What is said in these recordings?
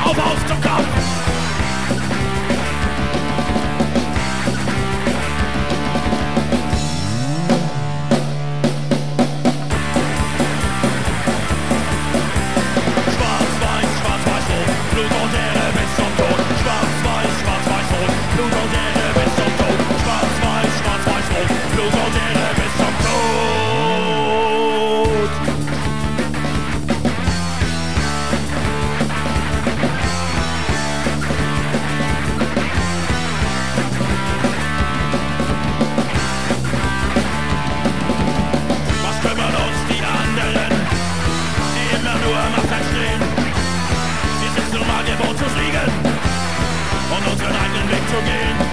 auf, auf zum Kampf! again.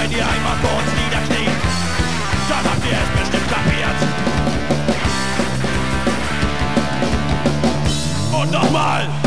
wenn ihr einmal vor uns niederkniet, dann habt ihr es bestimmt kapiert. Und nochmal!